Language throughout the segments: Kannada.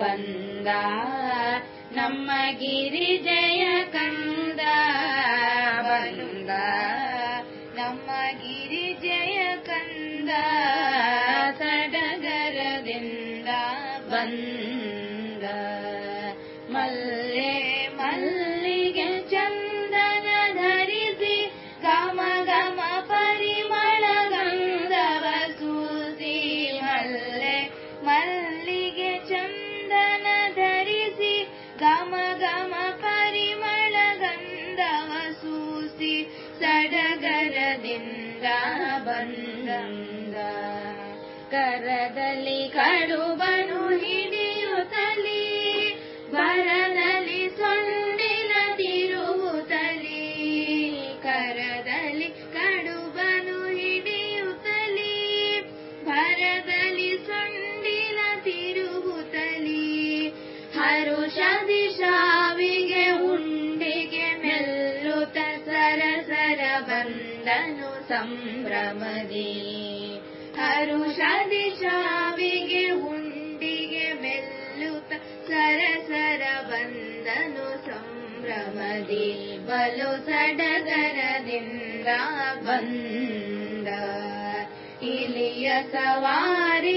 ಬಂದ ನಮ್ಮ ಗಿರಿಜಯ ಕಂದ ಬಂದ ನಮ್ಮ ಗಿರಿ ಜಯ ಕಂದ ಸಡಗರದಿಂದ ಬಂದ ಮಲ್ಲೆ ಮಲ್ಲ गम गम परिमलगसूसिडगर दिङ्ग बन्धङ्ग करलि क ಬಂದನು ಸಂಭ್ರಮದಿ ಹರುಷದಿ ಶಾವಿಗೆ ಉಂಡಿಗೆ ಮೆಲ್ಲುತ ಸರಸರ ಬಂದನು ಸಂಭ್ರಮದಿ ಬಲು ಸಡಗರದಿಂದ ಬಂದ ಇಲಿಯ ಸವಾರಿ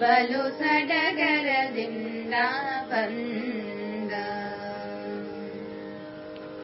बलु सडगरन्दा पन्